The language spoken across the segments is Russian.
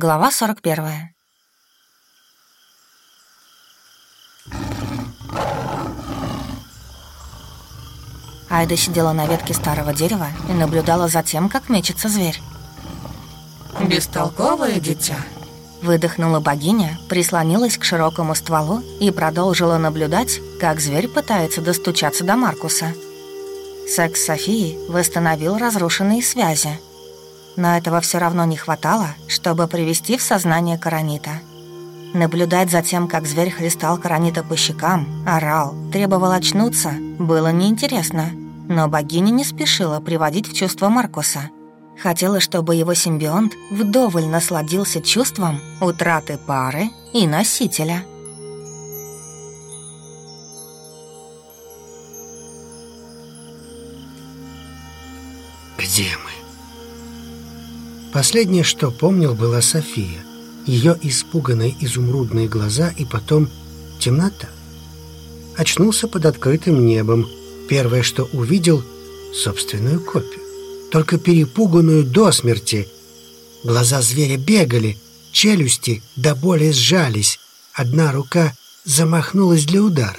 Глава 41. Айда сидела на ветке старого дерева и наблюдала за тем, как мечется зверь. «Бестолковое дитя», Выдохнула богиня, прислонилась к широкому стволу и продолжила наблюдать, как зверь пытается достучаться до Маркуса. Секс Софии восстановил разрушенные связи. Но этого все равно не хватало, чтобы привести в сознание Каранита. Наблюдать за тем, как зверь хлестал Каранита по щекам, орал, требовал очнуться, было неинтересно. Но богиня не спешила приводить в чувство Маркуса – Хотела, чтобы его симбионт вдоволь насладился чувством утраты пары и носителя. Где мы? Последнее, что помнил, была София. Ее испуганные изумрудные глаза и потом темнота. Очнулся под открытым небом. Первое, что увидел — собственную копию только перепуганную до смерти. Глаза зверя бегали, челюсти до боли сжались. Одна рука замахнулась для удара.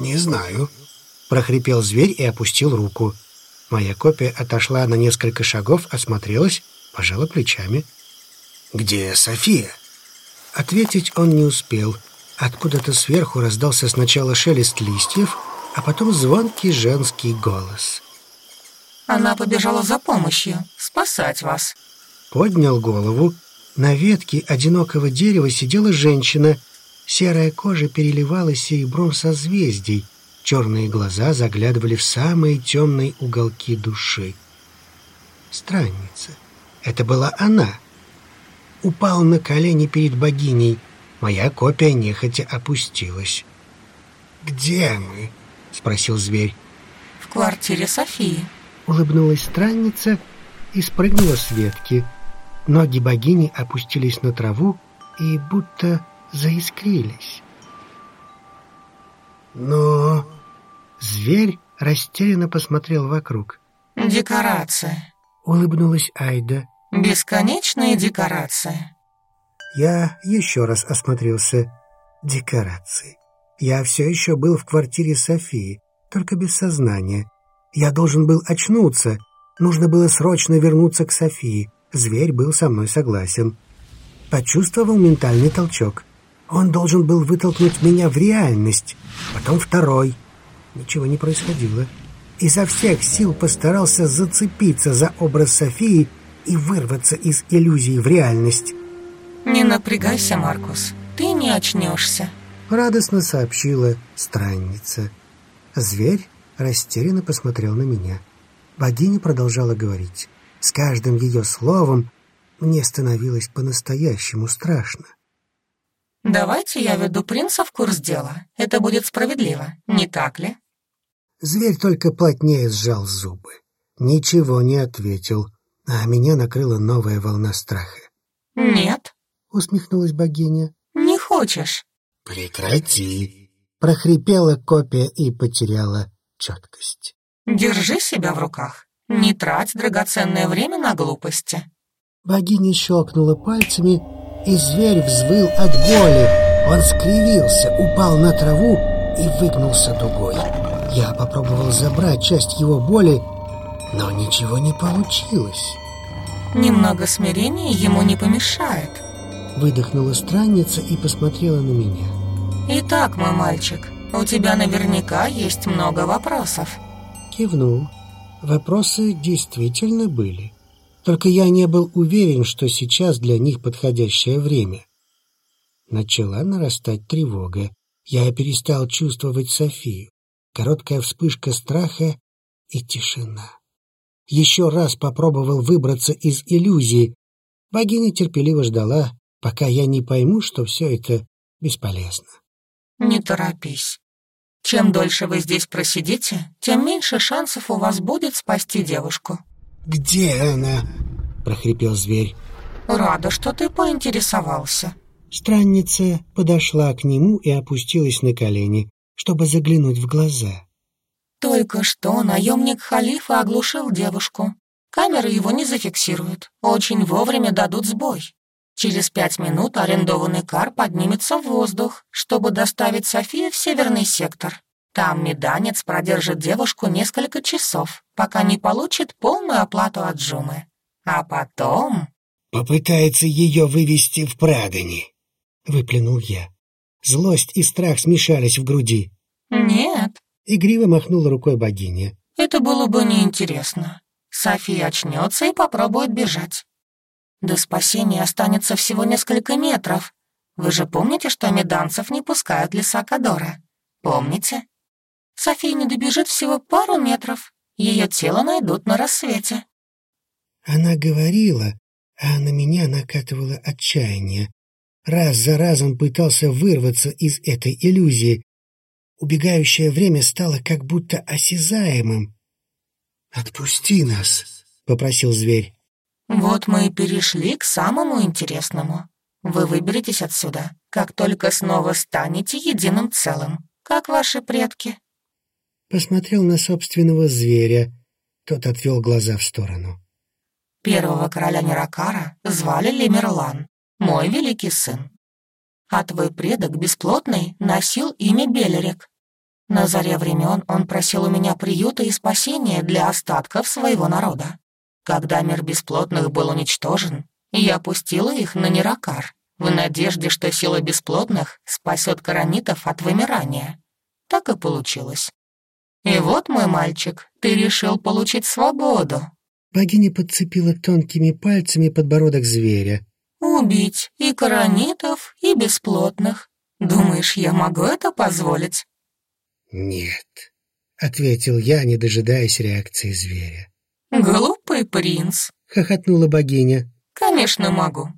«Не знаю», — прохрипел зверь и опустил руку. Моя копия отошла на несколько шагов, осмотрелась, пожала плечами. «Где София?» Ответить он не успел. Откуда-то сверху раздался сначала шелест листьев, а потом звонкий женский голос. Она побежала за помощью, спасать вас. Поднял голову. На ветке одинокого дерева сидела женщина. Серая кожа переливалась серебром созвездий. Черные глаза заглядывали в самые темные уголки души. Странница. Это была она. Упал на колени перед богиней. Моя копия нехотя опустилась. «Где мы?» — спросил зверь. «В квартире Софии», Улыбнулась странница и спрыгнула с ветки. Ноги богини опустились на траву и будто заискрились. Но зверь растерянно посмотрел вокруг. «Декорация», — улыбнулась Айда. «Бесконечная декорация». Я еще раз осмотрелся. Декорации. Я все еще был в квартире Софии, только без сознания. Я должен был очнуться. Нужно было срочно вернуться к Софии. Зверь был со мной согласен. Почувствовал ментальный толчок. Он должен был вытолкнуть меня в реальность. Потом второй. Ничего не происходило. Изо всех сил постарался зацепиться за образ Софии и вырваться из иллюзии в реальность. «Не напрягайся, Маркус, ты не очнешься», — радостно сообщила странница. Зверь растерянно посмотрел на меня. Богиня продолжала говорить. С каждым ее словом мне становилось по-настоящему страшно. «Давайте я веду принца в курс дела. Это будет справедливо, не так ли?» Зверь только плотнее сжал зубы. Ничего не ответил, а меня накрыла новая волна страха. «Нет», — усмехнулась богиня. «Не хочешь?» «Прекрати!» — прохрипела копия и потеряла четкость. «Держи себя в руках. Не трать драгоценное время на глупости». Богиня щелкнула пальцами, и зверь взвыл от боли. Он скривился, упал на траву и выгнулся дугой. Я попробовал забрать часть его боли, но ничего не получилось. «Немного смирения ему не помешает», — выдохнула странница и посмотрела на меня. «Итак, мой мальчик, у тебя наверняка есть много вопросов. Кивнул. Вопросы действительно были. Только я не был уверен, что сейчас для них подходящее время. Начала нарастать тревога. Я перестал чувствовать Софию. Короткая вспышка страха и тишина. Еще раз попробовал выбраться из иллюзии. Богиня терпеливо ждала, пока я не пойму, что все это бесполезно. «Не торопись. Чем дольше вы здесь просидите, тем меньше шансов у вас будет спасти девушку». «Где она?» — прохрипел зверь. «Рада, что ты поинтересовался». Странница подошла к нему и опустилась на колени, чтобы заглянуть в глаза. «Только что наемник халифа оглушил девушку. Камеры его не зафиксируют. Очень вовремя дадут сбой. Через пять минут арендованный кар поднимется в воздух, чтобы доставить Софию в северный сектор. Там меданец продержит девушку несколько часов, пока не получит полную оплату от Джумы. А потом... «Попытается ее вывести в Прадани», — выплюнул я. Злость и страх смешались в груди. «Нет», — игриво махнула рукой богиня. «Это было бы неинтересно. София очнется и попробует бежать. До спасения останется всего несколько метров. Вы же помните, что меданцев не пускают леса Кадора? Помните? София не добежит всего пару метров. Ее тело найдут на рассвете». Она говорила, а на меня накатывало отчаяние. Раз за разом пытался вырваться из этой иллюзии. Убегающее время стало как будто осязаемым. «Отпусти нас», — попросил зверь. «Вот мы и перешли к самому интересному. Вы выберетесь отсюда, как только снова станете единым целым, как ваши предки». Посмотрел на собственного зверя. Тот отвел глаза в сторону. Первого короля Неракара звали Лемерлан, мой великий сын. А твой предок бесплотный носил имя Белерик. На заре времен он просил у меня приюта и спасения для остатков своего народа. Когда мир бесплотных был уничтожен, я пустила их на Неракар, в надежде, что сила бесплотных спасет коронитов от вымирания. Так и получилось. И вот, мой мальчик, ты решил получить свободу, Богиня подцепила тонкими пальцами подбородок зверя. «Убить и коронитов, и бесплотных. Думаешь, я могу это позволить?» «Нет», — ответил я, не дожидаясь реакции зверя. «Глупый принц», — хохотнула богиня. «Конечно могу.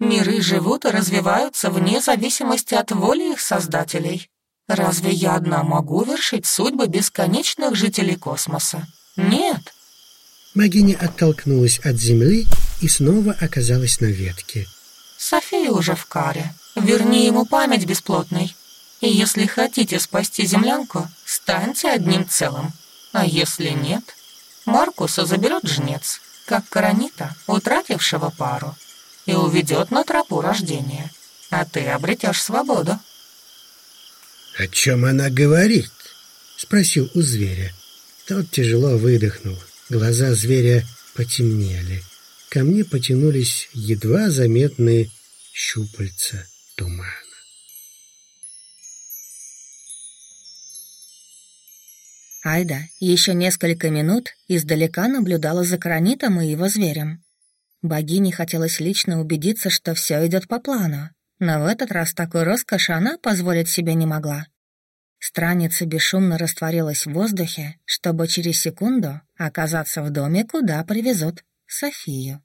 Миры живут и развиваются вне зависимости от воли их создателей. Разве я одна могу вершить судьбы бесконечных жителей космоса? Нет, Магиня оттолкнулась от земли и снова оказалась на ветке. «София уже в каре. Верни ему память бесплотной. И если хотите спасти землянку, станьте одним целым. А если нет, Маркуса заберет жнец, как Каранита, утратившего пару, и уведет на тропу рождения. А ты обретешь свободу». «О чем она говорит?» — спросил у зверя. Тот тяжело выдохнул. Глаза зверя потемнели. Ко мне потянулись едва заметные щупальца тумана. Айда еще несколько минут издалека наблюдала за Кранитом и его зверем. Богине хотелось лично убедиться, что все идет по плану, но в этот раз такой роскоши она позволить себе не могла. Страница бесшумно растворилась в воздухе, чтобы через секунду оказаться в доме, куда привезут Софию.